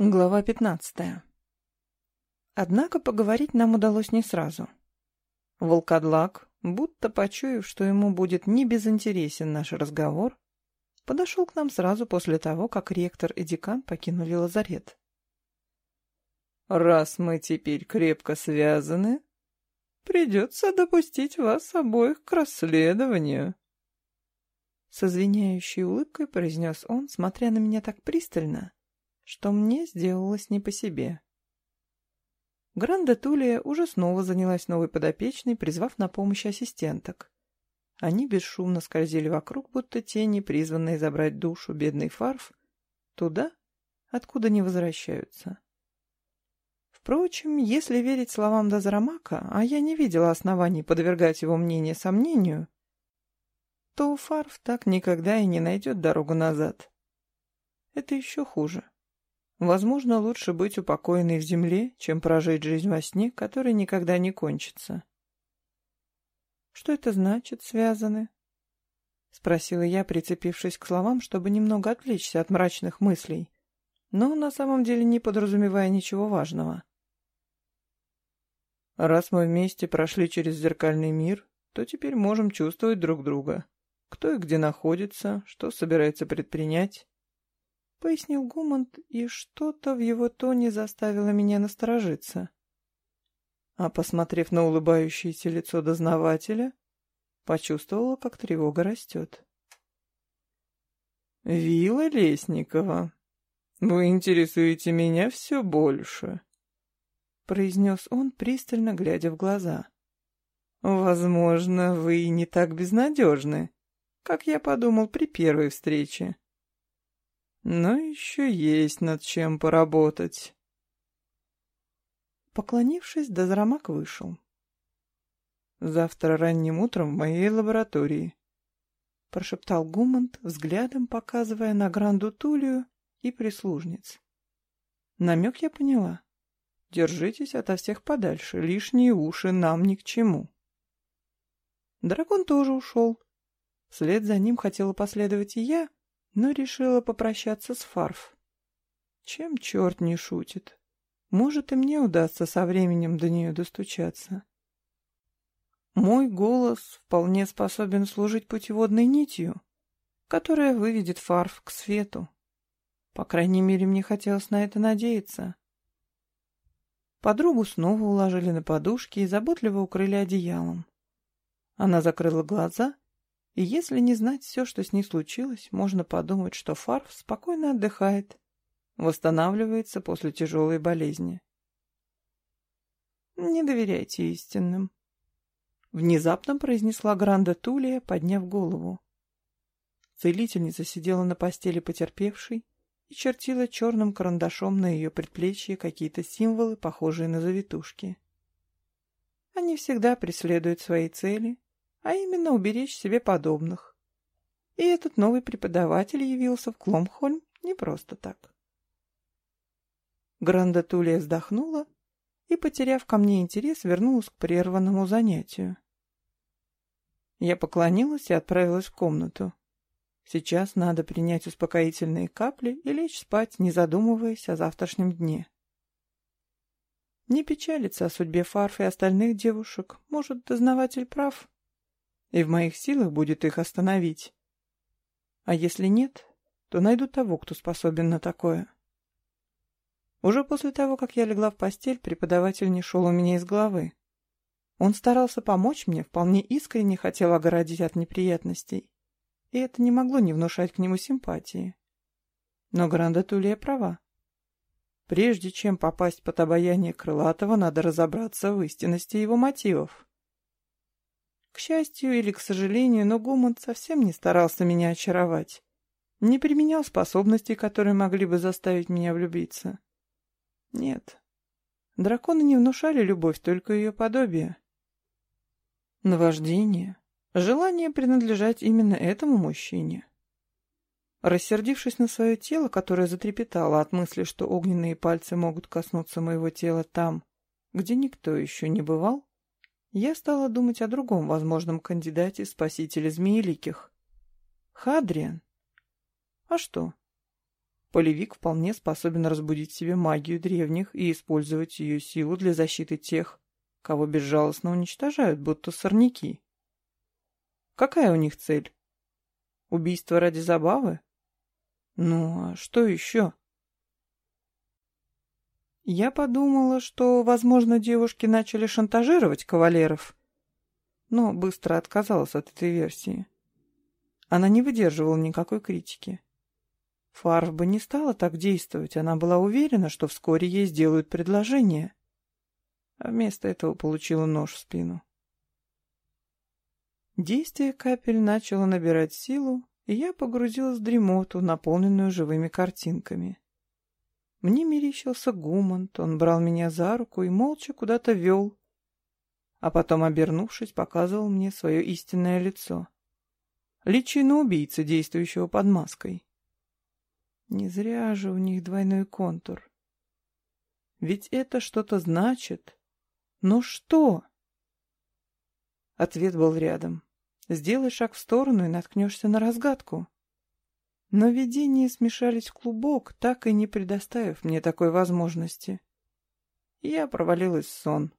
Глава пятнадцатая. Однако поговорить нам удалось не сразу. Волкодлак, будто почуяв, что ему будет не безинтересен наш разговор, подошел к нам сразу после того, как ректор и декан покинули лазарет. «Раз мы теперь крепко связаны, придется допустить вас обоих к расследованию», с извиняющей улыбкой произнес он, смотря на меня так пристально, что мне сделалось не по себе. Гранда Тулия уже снова занялась новой подопечной, призвав на помощь ассистенток. Они бесшумно скользили вокруг, будто тени, призванные забрать душу бедный Фарф, туда, откуда не возвращаются. Впрочем, если верить словам Дозрамака, а я не видела оснований подвергать его мнение сомнению, то Фарф так никогда и не найдет дорогу назад. Это еще хуже. Возможно, лучше быть упокоенной в земле, чем прожить жизнь во сне, которая никогда не кончится. «Что это значит, связаны?» — спросила я, прицепившись к словам, чтобы немного отвлечься от мрачных мыслей, но на самом деле не подразумевая ничего важного. «Раз мы вместе прошли через зеркальный мир, то теперь можем чувствовать друг друга. Кто и где находится, что собирается предпринять, — пояснил Гумонт, и что-то в его тоне заставило меня насторожиться. А посмотрев на улыбающееся лицо дознавателя, почувствовала, как тревога растет. «Вилла Лесникова, вы интересуете меня все больше», — произнес он, пристально глядя в глаза. «Возможно, вы не так безнадежны, как я подумал при первой встрече». Но еще есть над чем поработать. Поклонившись, Дозрамак вышел. «Завтра ранним утром в моей лаборатории», — прошептал Гумант, взглядом показывая на Гранду Тулию и прислужниц. Намек я поняла. Держитесь ото всех подальше, лишние уши нам ни к чему. Дракон тоже ушел. Вслед за ним хотела последовать и я, но решила попрощаться с Фарф. Чем черт не шутит? Может, и мне удастся со временем до нее достучаться. Мой голос вполне способен служить путеводной нитью, которая выведет Фарф к свету. По крайней мере, мне хотелось на это надеяться. Подругу снова уложили на подушки и заботливо укрыли одеялом. Она закрыла глаза и если не знать все, что с ней случилось, можно подумать, что Фарф спокойно отдыхает, восстанавливается после тяжелой болезни. «Не доверяйте истинным», — внезапно произнесла Гранда Тулия, подняв голову. Целительница сидела на постели потерпевшей и чертила черным карандашом на ее предплечье какие-то символы, похожие на завитушки. Они всегда преследуют свои цели а именно уберечь себе подобных. И этот новый преподаватель явился в Кломхольм не просто так. Гранда Тулия вздохнула и, потеряв ко мне интерес, вернулась к прерванному занятию. Я поклонилась и отправилась в комнату. Сейчас надо принять успокоительные капли и лечь спать, не задумываясь о завтрашнем дне. Не печалиться о судьбе Фарф и остальных девушек, может, дознаватель прав и в моих силах будет их остановить. А если нет, то найду того, кто способен на такое. Уже после того, как я легла в постель, преподаватель не шел у меня из головы. Он старался помочь мне, вполне искренне хотел огородить от неприятностей, и это не могло не внушать к нему симпатии. Но Гранда Тулия права. Прежде чем попасть под обаяние Крылатого, надо разобраться в истинности его мотивов. К счастью или к сожалению, но Гумонт совсем не старался меня очаровать. Не применял способностей, которые могли бы заставить меня влюбиться. Нет. Драконы не внушали любовь, только ее подобие. Наваждение. Желание принадлежать именно этому мужчине. Рассердившись на свое тело, которое затрепетало от мысли, что огненные пальцы могут коснуться моего тела там, где никто еще не бывал, я стала думать о другом возможном кандидате спасителя змееликих. Хадриан. А что? Полевик вполне способен разбудить себе магию древних и использовать ее силу для защиты тех, кого безжалостно уничтожают, будто сорняки. Какая у них цель? Убийство ради забавы? Ну, а что еще? Я подумала, что, возможно, девушки начали шантажировать кавалеров, но быстро отказалась от этой версии. Она не выдерживала никакой критики. Фарв бы не стала так действовать, она была уверена, что вскоре ей сделают предложение. А вместо этого получила нож в спину. Действие капель начало набирать силу, и я погрузилась в дремоту, наполненную живыми картинками. Мне мерещился Гумант, он брал меня за руку и молча куда-то вел, а потом, обернувшись, показывал мне свое истинное лицо. Личину убийцы, действующего под маской. Не зря же у них двойной контур. Ведь это что-то значит. Но что? Ответ был рядом. Сделай шаг в сторону и наткнешься на разгадку. Но видения смешались в клубок, так и не предоставив мне такой возможности. Я провалилась в сон.